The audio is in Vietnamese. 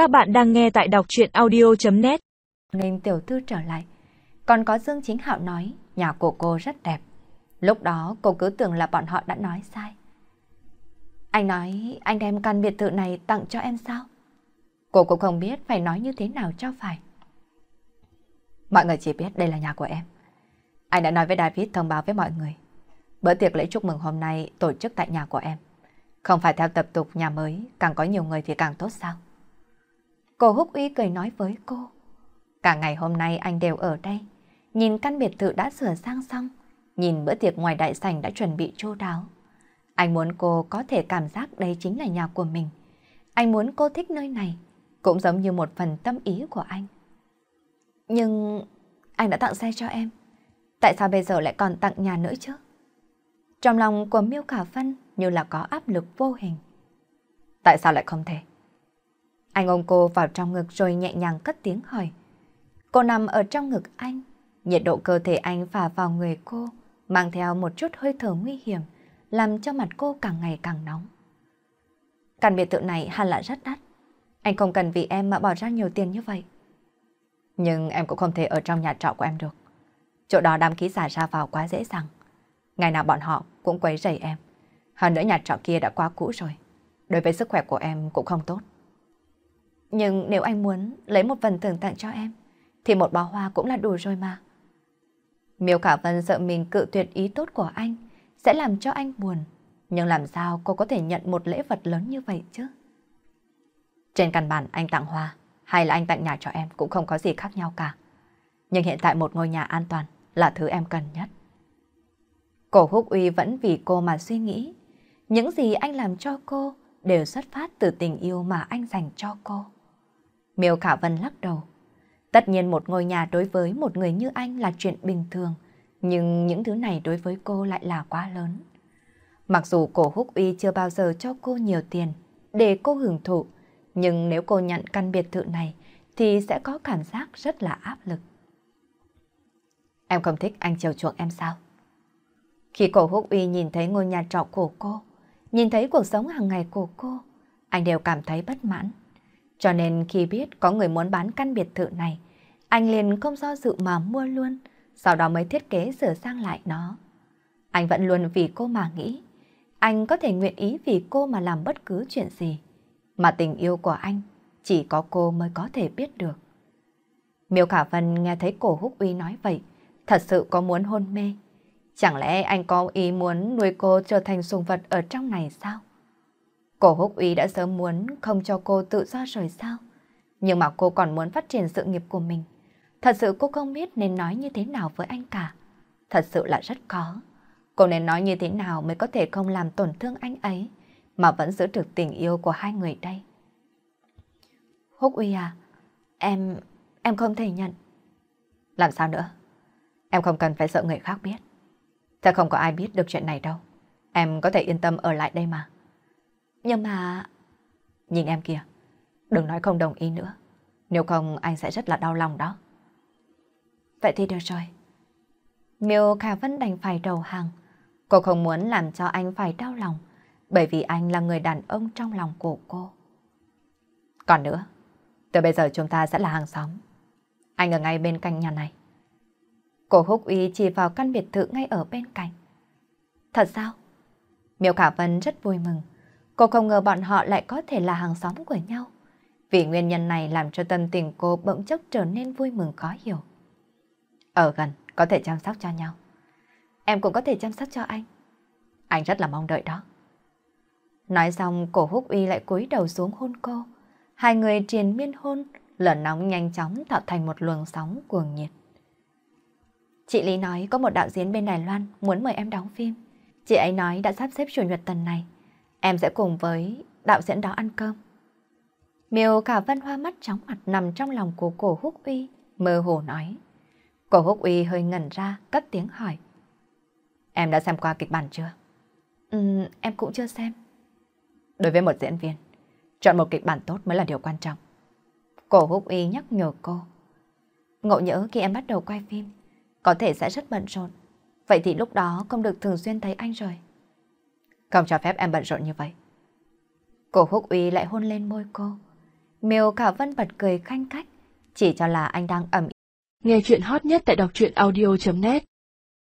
Các bạn đang nghe tại đọc chuyện audio.net Nên tiểu thư trở lại. Còn có Dương Chính Hạo nói nhà của cô rất đẹp. Lúc đó cô cứ tưởng là bọn họ đã nói sai. Anh nói anh đem căn biệt thự này tặng cho em sao? Cô cũng không biết phải nói như thế nào cho phải. Mọi người chỉ biết đây là nhà của em. Anh đã nói với David thông báo với mọi người. Bữa tiệc lễ chúc mừng hôm nay tổ chức tại nhà của em. Không phải theo tập tục nhà mới, càng có nhiều người thì càng tốt sao? Cô Húc Uy cười nói với cô. Cả ngày hôm nay anh đều ở đây. Nhìn căn biệt thự đã sửa sang xong. Nhìn bữa tiệc ngoài đại sảnh đã chuẩn bị chu đáo. Anh muốn cô có thể cảm giác đây chính là nhà của mình. Anh muốn cô thích nơi này. Cũng giống như một phần tâm ý của anh. Nhưng anh đã tặng xe cho em. Tại sao bây giờ lại còn tặng nhà nữa chứ? Trong lòng của Miêu Cả Phân như là có áp lực vô hình. Tại sao lại không thể? Anh ôm cô vào trong ngực rồi nhẹ nhàng cất tiếng hỏi. Cô nằm ở trong ngực anh, nhiệt độ cơ thể anh phả vào người cô, mang theo một chút hơi thở nguy hiểm, làm cho mặt cô càng ngày càng nóng. Căn biệt thự này hẳn là rất đắt. Anh không cần vì em mà bỏ ra nhiều tiền như vậy. Nhưng em cũng không thể ở trong nhà trọ của em được. Chỗ đó đám khí giả ra vào quá dễ dàng. Ngày nào bọn họ cũng quấy rầy em. Hơn nữa nhà trọ kia đã quá cũ rồi. Đối với sức khỏe của em cũng không tốt. Nhưng nếu anh muốn lấy một phần thưởng tặng cho em, thì một bó hoa cũng là đủ rồi mà. Miêu Khả Vân sợ mình cự tuyệt ý tốt của anh, sẽ làm cho anh buồn. Nhưng làm sao cô có thể nhận một lễ vật lớn như vậy chứ? Trên căn bản anh tặng hoa, hay là anh tặng nhà cho em cũng không có gì khác nhau cả. Nhưng hiện tại một ngôi nhà an toàn là thứ em cần nhất. Cổ húc uy vẫn vì cô mà suy nghĩ. Những gì anh làm cho cô đều xuất phát từ tình yêu mà anh dành cho cô. Miêu Khả Vân lắc đầu. Tất nhiên một ngôi nhà đối với một người như anh là chuyện bình thường, nhưng những thứ này đối với cô lại là quá lớn. Mặc dù cổ húc uy chưa bao giờ cho cô nhiều tiền để cô hưởng thụ, nhưng nếu cô nhận căn biệt thự này thì sẽ có cảm giác rất là áp lực. Em không thích anh chiều chuộng em sao? Khi cổ húc uy nhìn thấy ngôi nhà trọ của cô, nhìn thấy cuộc sống hàng ngày của cô, anh đều cảm thấy bất mãn. Cho nên khi biết có người muốn bán căn biệt thự này, anh liền không do dự mà mua luôn, sau đó mới thiết kế sửa sang lại nó. Anh vẫn luôn vì cô mà nghĩ, anh có thể nguyện ý vì cô mà làm bất cứ chuyện gì, mà tình yêu của anh chỉ có cô mới có thể biết được. Miêu Khả Vân nghe thấy cổ húc uy nói vậy, thật sự có muốn hôn mê. Chẳng lẽ anh có ý muốn nuôi cô trở thành sùng vật ở trong này sao? Cổ húc uy đã sớm muốn không cho cô tự do rồi sao? Nhưng mà cô còn muốn phát triển sự nghiệp của mình. Thật sự cô không biết nên nói như thế nào với anh cả. Thật sự là rất khó. Cô nên nói như thế nào mới có thể không làm tổn thương anh ấy, mà vẫn giữ được tình yêu của hai người đây. Húc uy à, em, em không thể nhận. Làm sao nữa? Em không cần phải sợ người khác biết. Thật không có ai biết được chuyện này đâu. Em có thể yên tâm ở lại đây mà. Nhưng mà... Nhìn em kìa, đừng nói không đồng ý nữa. Nếu không anh sẽ rất là đau lòng đó. Vậy thì được rồi. Miêu Khả Vân đành phải đầu hàng. Cô không muốn làm cho anh phải đau lòng, bởi vì anh là người đàn ông trong lòng của cô. Còn nữa, từ bây giờ chúng ta sẽ là hàng xóm. Anh ở ngay bên cạnh nhà này. Cô Húc Uy chỉ vào căn biệt thự ngay ở bên cạnh. Thật sao? Miêu Khả Vân rất vui mừng. Cô không ngờ bọn họ lại có thể là hàng xóm của nhau. Vì nguyên nhân này làm cho tâm tình cô bỗng chốc trở nên vui mừng khó hiểu. Ở gần, có thể chăm sóc cho nhau. Em cũng có thể chăm sóc cho anh. Anh rất là mong đợi đó. Nói xong, cổ húc uy lại cúi đầu xuống hôn cô. Hai người triền miên hôn, lửa nóng nhanh chóng tạo thành một luồng sóng cuồng nhiệt. Chị Lý nói có một đạo diễn bên Đài Loan muốn mời em đóng phim. Chị ấy nói đã sắp xếp chủ nhật tuần này. Em sẽ cùng với đạo diễn đó ăn cơm. Miêu cả vân hoa mắt chóng mặt nằm trong lòng của cổ húc uy, mơ hồ nói. Cổ húc uy hơi ngẩn ra, cất tiếng hỏi. Em đã xem qua kịch bản chưa? Ừ, em cũng chưa xem. Đối với một diễn viên, chọn một kịch bản tốt mới là điều quan trọng. Cổ húc uy nhắc nhở cô. Ngộ nhớ khi em bắt đầu quay phim, có thể sẽ rất bận rộn. Vậy thì lúc đó không được thường xuyên thấy anh rồi. Không cho phép em bận rộn như vậy. Cổ húc uy lại hôn lên môi cô. Miêu Cả Vân bật cười khanh khách, chỉ cho là anh đang ẩm Nghe chuyện hot nhất tại đọc truyện audio.net